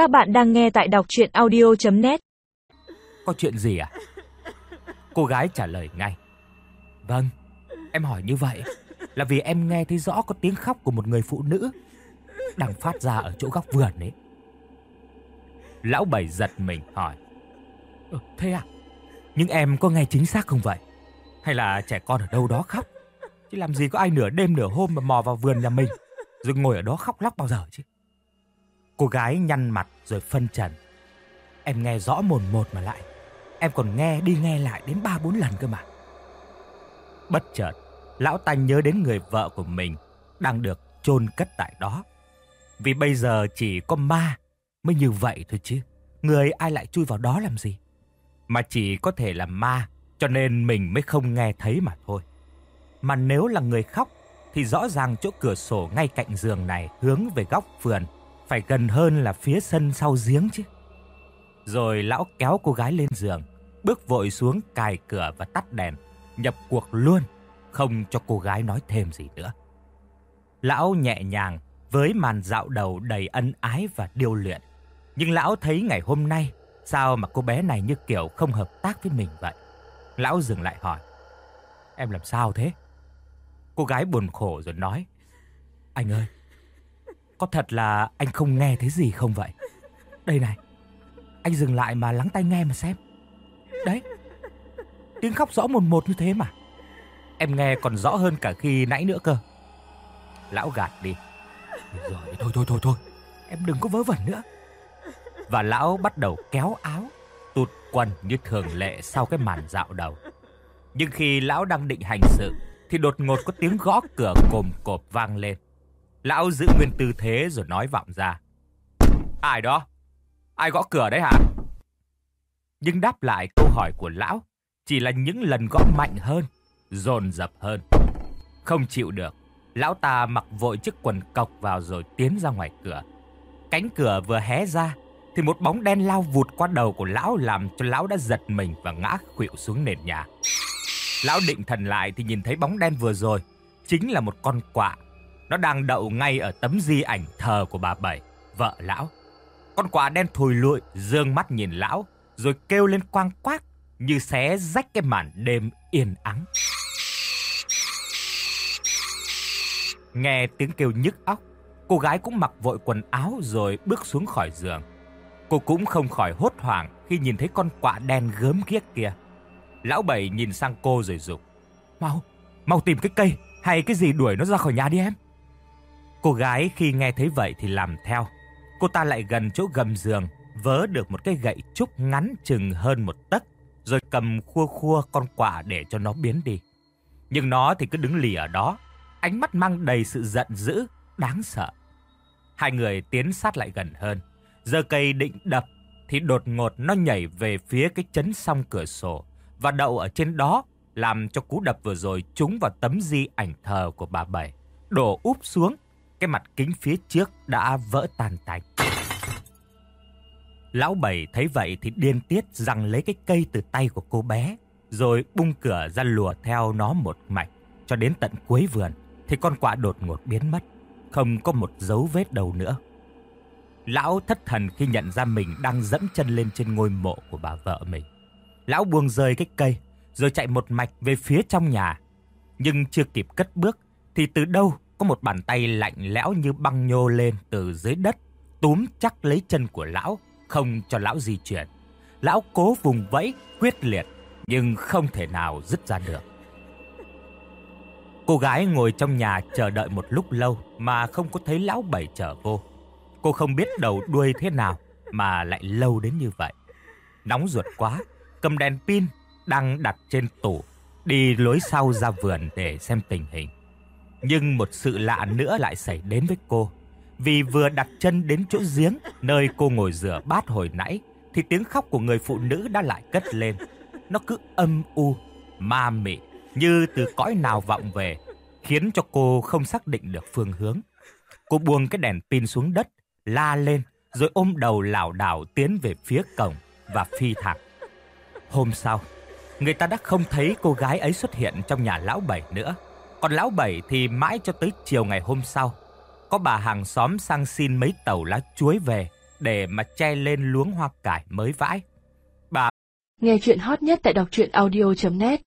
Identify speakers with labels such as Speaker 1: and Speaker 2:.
Speaker 1: Các bạn đang nghe tại đọc chuyện audio.net
Speaker 2: Có chuyện gì à? Cô gái trả lời ngay. Vâng, em hỏi như vậy là vì em nghe thấy rõ có tiếng khóc của một người phụ nữ đang phát ra ở chỗ góc vườn ấy. Lão Bảy giật mình hỏi. Ừ, thế à? Nhưng em có nghe chính xác không vậy? Hay là trẻ con ở đâu đó khóc? Chứ làm gì có ai nửa đêm nửa hôm mà mò vào vườn nhà mình rồi ngồi ở đó khóc lóc bao giờ chứ? Cô gái nhăn mặt rồi phân trần. Em nghe rõ mồn một mà lại. Em còn nghe đi nghe lại đến ba bốn lần cơ mà. Bất chợt, lão ta nhớ đến người vợ của mình đang được chôn cất tại đó. Vì bây giờ chỉ có ma mới như vậy thôi chứ. Người ai lại chui vào đó làm gì? Mà chỉ có thể là ma, cho nên mình mới không nghe thấy mà thôi. Mà nếu là người khóc, thì rõ ràng chỗ cửa sổ ngay cạnh giường này hướng về góc vườn, phải gần hơn là phía sân sau giếng chứ. Rồi lão kéo cô gái lên giường, bước vội xuống cài cửa và tắt đèn, nhập cuộc luôn, không cho cô gái nói thêm gì nữa. Lão nhẹ nhàng với màn dạo đầu đầy ân ái và điêu luyện. Nhưng lão thấy ngày hôm nay, sao mà cô bé này như kiểu không hợp tác với mình vậy? Lão dừng lại hỏi, em làm sao thế? Cô gái buồn khổ rồi nói, anh ơi, có thật là anh không nghe thấy gì không vậy? Đây này, anh dừng lại mà lắng tai nghe mà xem. Đấy, tiếng khóc rõ một một như thế mà. Em nghe còn rõ hơn cả khi nãy nữa cơ. Lão gạt đi. Rồi, thôi thôi thôi thôi, em đừng có vớ vẩn nữa. Và lão bắt đầu kéo áo, tụt quần như thường lệ sau cái màn dạo đầu. Nhưng khi lão đang định hành sự, thì đột ngột có tiếng gõ cửa cồm cộp vang lên. Lão giữ nguyên tư thế rồi nói vọng ra. Ai đó? Ai gõ cửa đấy hả? Nhưng đáp lại câu hỏi của lão chỉ là những lần gõ mạnh hơn, dồn dập hơn. Không chịu được, lão ta mặc vội chiếc quần cọc vào rồi tiến ra ngoài cửa. Cánh cửa vừa hé ra thì một bóng đen lao vụt qua đầu của lão làm cho lão đã giật mình và ngã khuỵu xuống nền nhà. Lão định thần lại thì nhìn thấy bóng đen vừa rồi chính là một con quạ. Nó đang đậu ngay ở tấm di ảnh thờ của bà Bảy, vợ lão. Con quạ đen thùi lụi, dương mắt nhìn lão, rồi kêu lên quang quác như xé rách cái màn đêm yên ắng. Nghe tiếng kêu nhức óc, cô gái cũng mặc vội quần áo rồi bước xuống khỏi giường. Cô cũng không khỏi hốt hoảng khi nhìn thấy con quạ đen gớm ghiếc kia. Lão Bảy nhìn sang cô rồi dục Mau, mau tìm cái cây hay cái gì đuổi nó ra khỏi nhà đi em. Cô gái khi nghe thấy vậy thì làm theo. Cô ta lại gần chỗ gầm giường, vớ được một cái gậy trúc ngắn chừng hơn một tấc, rồi cầm khua khua con quạ để cho nó biến đi. Nhưng nó thì cứ đứng lì ở đó, ánh mắt mang đầy sự giận dữ, đáng sợ. Hai người tiến sát lại gần hơn, giờ cây định đập thì đột ngột nó nhảy về phía cái chấn song cửa sổ và đậu ở trên đó, làm cho cú đập vừa rồi trúng vào tấm di ảnh thờ của bà Bảy, đổ úp xuống, cái mặt kính phía trước đã vỡ tan tành. Lão Bảy thấy vậy thì điên tiết rằng lấy cái cây từ tay của cô bé, rồi bung cửa ra lùa theo nó một mạch cho đến tận cuối vườn thì con quạ đột ngột biến mất, không có một dấu vết đâu nữa. Lão thất thần khi nhận ra mình đang dẫm chân lên trên ngôi mộ của bà vợ mình. Lão buông rơi cái cây, rồi chạy một mạch về phía trong nhà. Nhưng chưa kịp cất bước, thì từ đâu có một bàn tay lạnh lẽo như băng nhô lên từ dưới đất, túm chắc lấy chân của lão, không cho lão di chuyển. Lão cố vùng vẫy, quyết liệt, nhưng không thể nào dứt ra được. Cô gái ngồi trong nhà chờ đợi một lúc lâu mà không có thấy lão bảy trở vô. Cô không biết đầu đuôi thế nào mà lại lâu đến như vậy. Nóng ruột quá, cầm đèn pin đang đặt trên tủ, đi lối sau ra vườn để xem tình hình. Nhưng một sự lạ nữa lại xảy đến với cô. Vì vừa đặt chân đến chỗ giếng nơi cô ngồi rửa bát hồi nãy, thì tiếng khóc của người phụ nữ đã lại cất lên. Nó cứ âm u, ma mị, như từ cõi nào vọng về, khiến cho cô không xác định được phương hướng. Cô buông cái đèn pin xuống đất, la lên, rồi ôm đầu lảo đảo tiến về phía cổng và phi thẳng. Hôm sau, người ta đã không thấy cô gái ấy xuất hiện trong nhà lão Bảy nữa. Còn lão Bảy thì mãi cho tới chiều ngày hôm sau, có bà hàng xóm sang xin mấy tàu lá chuối về để mà che lên luống hoa cải mới vãi.
Speaker 3: bà Nghe chuyện hot nhất tại đọc truyện audio.net